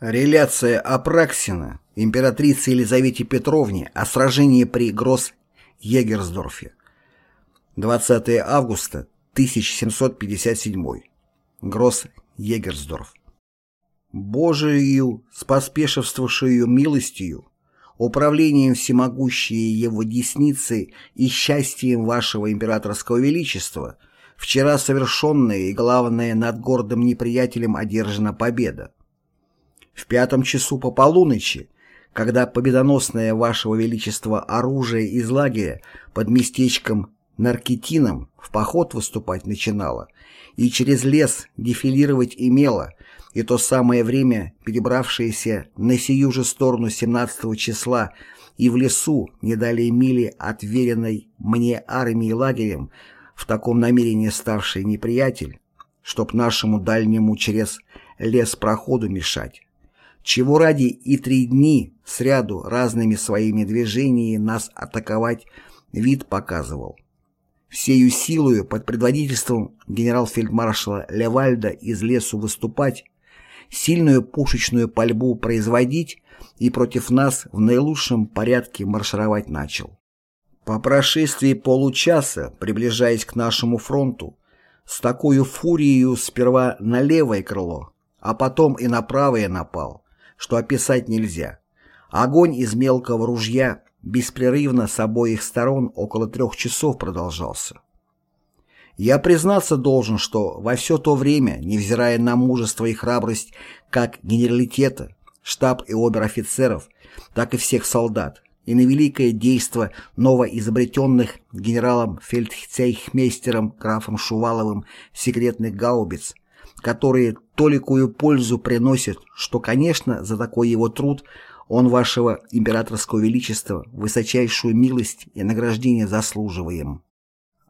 Реляция Апраксина императрице Елизавете Петровне о сражении при Гросс-Егерсдорфе. 20 августа 1757. Гросс-Егерсдорф. Божию, споспешивствовавшую милостью, управлением всемогущей его десницы и счастьем вашего императорского величества, вчера совершенная и, главное, над гордым неприятелем одержана победа в пятом часу по полуночи, когда победоносное Вашего Величества оружие из лагеря под местечком Наркетином в поход выступать начинало и через лес дефилировать имело, и то самое время, перебравшееся на сию же сторону 17 числа и в лесу, не далее мили от веренной мне армии лагерем, в таком намерении ставший неприятель, чтоб нашему дальнему через лес проходу мешать, чего ради и три дни сряду разными своими движениями нас атаковать вид показывал. Всею силою под предводительством генерал-фельдмаршала Левальда из лесу выступать, сильную пушечную пальбу производить и против нас в наилучшем порядке маршировать начал. По прошествии получаса, приближаясь к нашему фронту, с такой фурией сперва на левое крыло, а потом и на правое напал, что описать нельзя. Огонь из мелкого ружья беспрерывно с обоих сторон около трех часов продолжался. Я признаться должен, что во все то время, невзирая на мужество и храбрость как генералитета, штаб и обер-офицеров, так и всех солдат, и на великое действо новоизобретенных генералом фельдцейхмейстером графом Шуваловым секретных гаубиц, которые толикую пользу приносят, что, конечно, за такой его труд он вашего императорского величества высочайшую милость и награждение заслуживаем.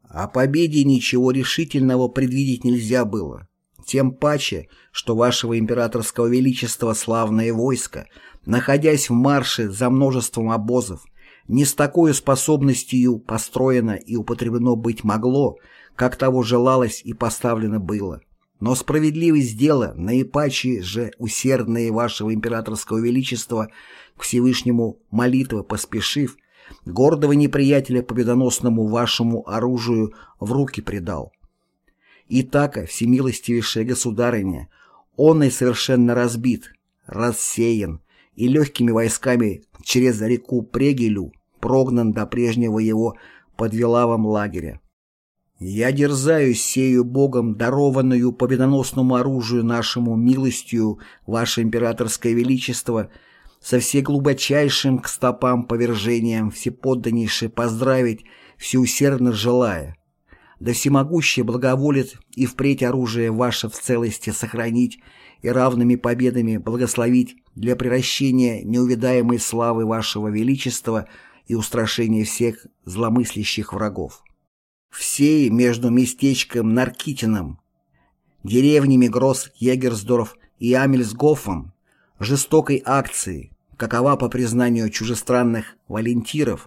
О победе ничего решительного предвидеть нельзя было, тем паче, что вашего императорского величества славное войско, находясь в марше за множеством обозов, не с такой способностью построено и употреблено быть могло, как того желалось и поставлено было. Но справедливость дела, наипаче же усердные вашего императорского величества к Всевышнему молитвы поспешив, гордого неприятеля победоносному вашему оружию в руки предал. Итака, всемилостивейшая государыня, он и совершенно разбит, рассеян, и легкими войсками через реку Прегелю прогнан до прежнего его подвелавом лагеря. Я дерзаюсь сею Богом, дарованную победоносному оружию нашему милостью, Ваше Императорское Величество, со всеглубочайшим к стопам повержением всеподданнейше поздравить, всеусердно желая. Да всемогущее благоволит и впредь оружие ваше в целости сохранить и равными победами благословить для приращения неувидаемой славы вашего величества и устрашения всех зломыслящих врагов. Все между местечком Наркитином, деревнями Гросс, Егерсдорф и Амельсгофом, жестокой акции, какова по признанию чужестранных волонтиров,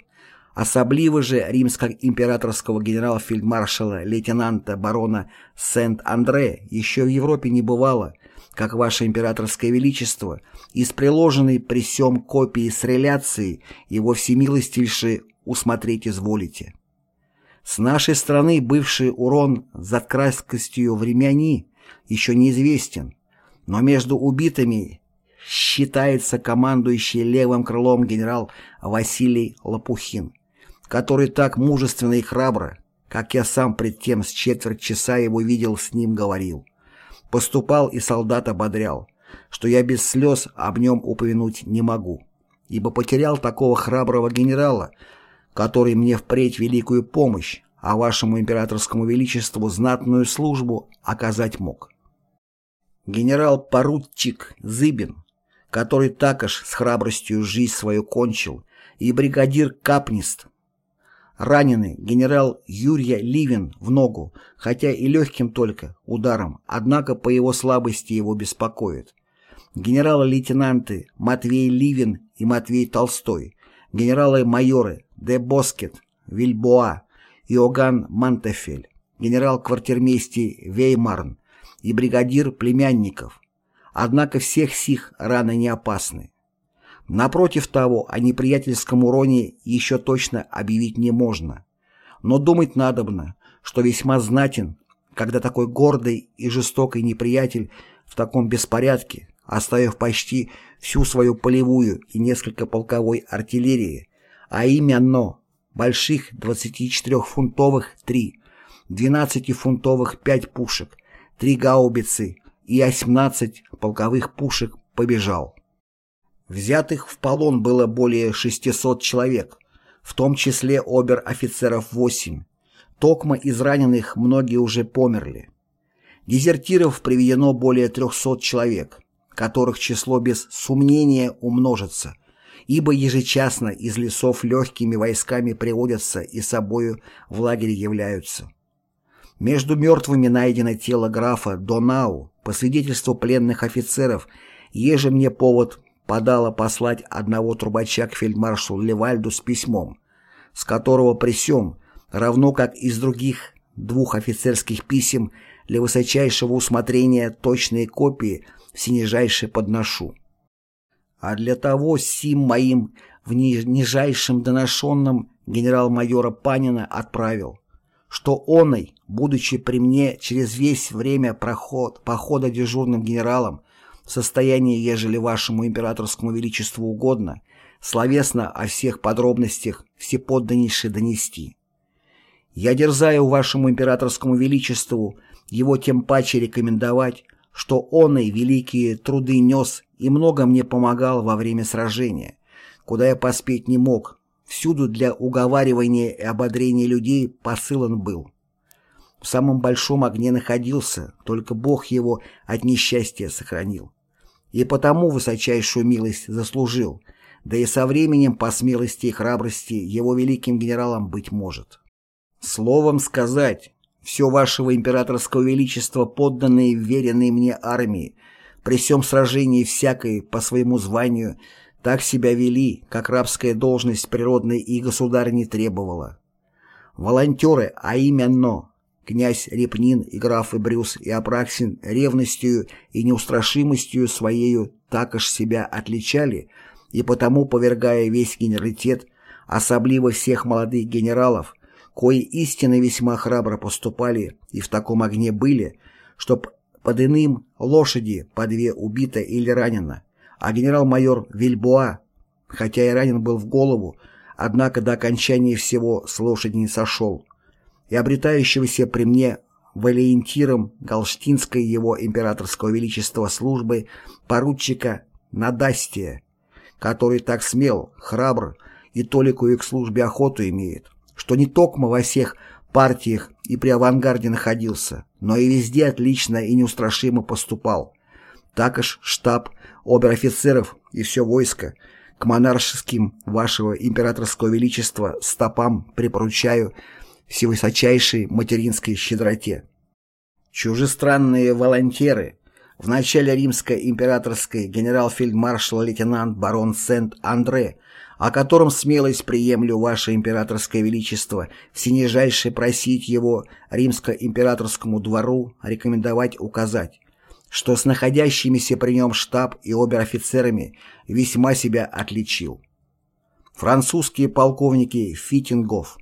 особливо же римско-императорского генерала-фельдмаршала лейтенанта барона Сент-Андре еще в Европе не бывало, как ваше императорское величество, из приложенной при сём копии с реляцией его всемилостивейше усмотреть изволите. С нашей стороны бывший урон за краткостью времени еще неизвестен, но между убитыми считается командующий левым крылом генерал Василий Лопухин, который так мужественно и храбро, как я сам пред тем с четверть часа его видел, с ним говорил. Поступал и солдат ободрял, что я без слез об нем упомянуть не могу, ибо потерял такого храброго генерала, который мне впредь великую помощь, а вашему императорскому величеству знатную службу оказать мог. Генерал-поручик Зыбин, который так аж с храбростью жизнь свою кончил, и бригадир Капнист, раненый генерал Юрия Ливин в ногу, хотя и легким только ударом, однако по его слабости его беспокоит. Генералы-лейтенанты Матвей Ливин и Матвей Толстой, генералы-майоры Де Боскет, Вильбоа, Иоганн Мантефель, генерал-квартирмейстер Веймарн и бригадир племянников, Однако всех сих раны не опасны. Напротив того, о неприятельском уроне еще точно объявить не можно. Но думать надобно, что весьма знатен, когда такой гордый и жестокий неприятель в таком беспорядке, оставив почти всю свою полевую и несколько полковой артиллерии, а именно больших 24-фунтовых 3, 12-фунтовых 5 пушек, 3 гаубицы и 18 полковых пушек побежал. Взятых в полон было более 600 человек, в том числе обер-офицеров 8. Токма из раненых многие уже померли. Дезертиров приведено более 300 человек, которых число без сомнения умножится, ибо ежечасно из лесов легкими войсками приводятся и собою в лагере являются. Между мертвыми найдено тело графа Донау, по свидетельству пленных офицеров, еже мне повод подала послать одного трубача к фельдмаршалу Левальду с письмом, с которого при равно как из других двух офицерских писем для высочайшего усмотрения точные копии всенижайше подношу. А для того сим моим в нижайшем доношенном генерал-майора Панина отправил, что оной, будучи при мне через весь время проход, похода дежурным генералом, в состоянии, ежели вашему императорскому величеству угодно, словесно о всех подробностях всеподданнейше донести. Я дерзаю вашему императорскому величеству его тем паче рекомендовать, что он и великие труды нес и много мне помогал во время сражения, куда я поспеть не мог, всюду для уговаривания и ободрения людей посылан был. В самом большом огне находился, только Бог его от несчастья сохранил. И потому высочайшую милость заслужил, да и со временем по смелости и храбрости его великим генералом быть может. Словом сказать, все вашего императорского величества подданные веренные мне армии, при всем сражении всякой по своему званию, так себя вели, как рабская должность природной и государь не требовала. Волонтеры, а именно князь Репнин и графы Брюс и Апраксин ревностью и неустрашимостью своею так аж себя отличали, и потому, повергая весь генералитет, особливо всех молодых генералов, кои истинно весьма храбро поступали и в таком огне были, чтоб под иным лошади по две убито или ранено, а генерал-майор Вильбоа, хотя и ранен был в голову, однако до окончания всего с лошади не сошел, и обретающегося при мне валиентиром Галштинской его императорского величества службы поручика Надастия, который так смел, храбр и толикую к службе охоту имеет, что не токмо во всех партиях и при авангарде находился, но и везде отлично и неустрашимо поступал. Так аж штаб обер-офицеров и все войско к монаршеским вашего императорского величества стопам припоручаю всевысочайшей материнской щедроте. Чужестранные волонтеры, в начале римской императорской генерал-фельдмаршал-лейтенант барон Сент-Андре о котором смелость приемлю ваше императорское величество, всенижайше просить его римско-императорскому двору рекомендовать указать, что с находящимися при нем штаб и обер-офицерами весьма себя отличил. Французские полковники Фитингов,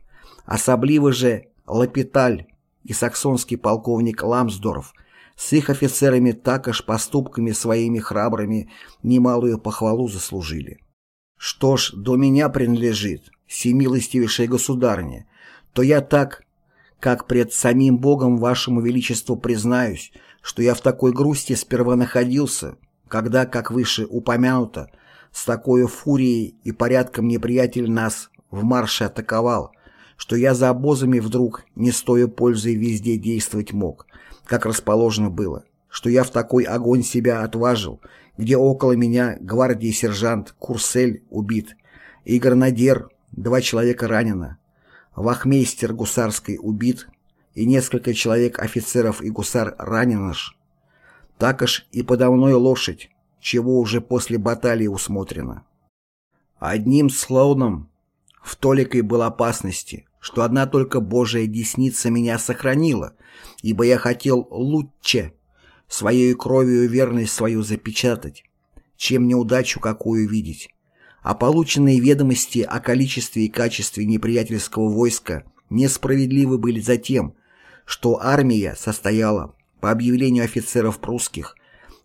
особливо же Лапиталь и саксонский полковник Ламсдорф с их офицерами так аж поступками своими храбрыми немалую похвалу заслужили. Что ж, до меня принадлежит, всемилостивейшая государня, то я так, как пред самим Богом вашему величеству признаюсь, что я в такой грусти сперва находился, когда, как выше упомянуто, с такой фурией и порядком неприятель нас в марше атаковал, что я за обозами вдруг, не стоя пользой, везде действовать мог, как расположено было, что я в такой огонь себя отважил, где около меня гвардии сержант Курсель убит, и гранадер, два человека ранено, вахмейстер гусарской убит, и несколько человек офицеров и гусар ранено ж. Так аж и подо мной лошадь, чего уже после баталии усмотрено. Одним словом, в толикой был опасности, что одна только Божия десница меня сохранила, ибо я хотел лучше своей кровью верность свою запечатать, чем неудачу какую видеть. А полученные ведомости о количестве и качестве неприятельского войска несправедливы были за тем, что армия состояла, по объявлению офицеров прусских,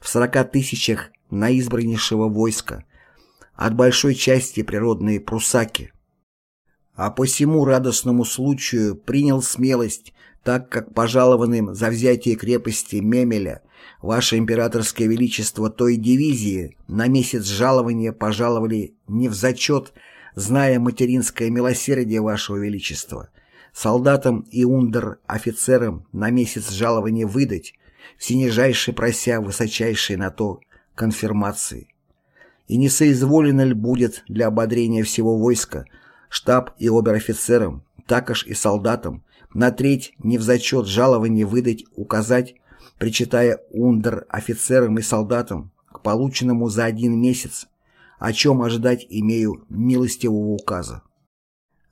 в 40 тысячах наизбраннейшего войска, от большой части природные прусаки. А по всему радостному случаю принял смелость, так как пожалованным за взятие крепости Мемеля Ваше императорское величество той дивизии на месяц жалования пожаловали не в зачет, зная материнское милосердие вашего величества, солдатам и ундер-офицерам на месяц жалования выдать, всенижайше прося высочайшей на то конфирмации. И не соизволено ли будет для ободрения всего войска штаб и обер-офицерам, також и солдатам, на треть не в зачет жалования выдать указать причитая ундер-офицерам и солдатам к полученному за один месяц, о чем ожидать имею милостивого указа.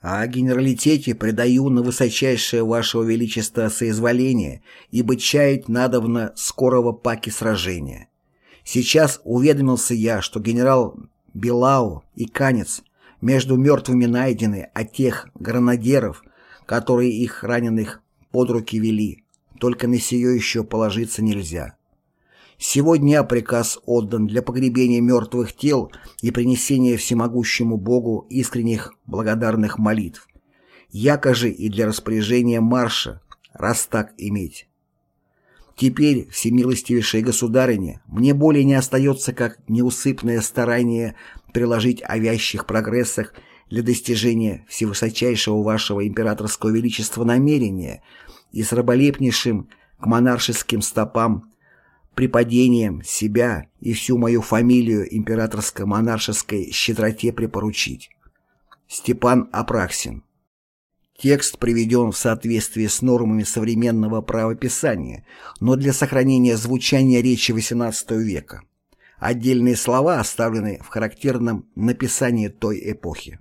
А о генералитете предаю на высочайшее вашего величества соизволение, ибо чаять надобно скорого паки сражения. Сейчас уведомился я, что генерал Белау и Канец между мертвыми найдены, а тех гранадеров, которые их раненых под руки вели, только на сие еще положиться нельзя. Сегодня приказ отдан для погребения мертвых тел и принесения всемогущему Богу искренних благодарных молитв, якоже и для распоряжения марша, раз так иметь. Теперь, всемилостивейшая государыня, мне более не остается, как неусыпное старание приложить о вящих прогрессах для достижения всевысочайшего вашего императорского величества намерения – и с раболепнейшим к монаршеским стопам припадением себя и всю мою фамилию императорско-монаршеской щедроте припоручить. Степан Апраксин. Текст приведен в соответствии с нормами современного правописания, но для сохранения звучания речи XVIII века. Отдельные слова оставлены в характерном написании той эпохи.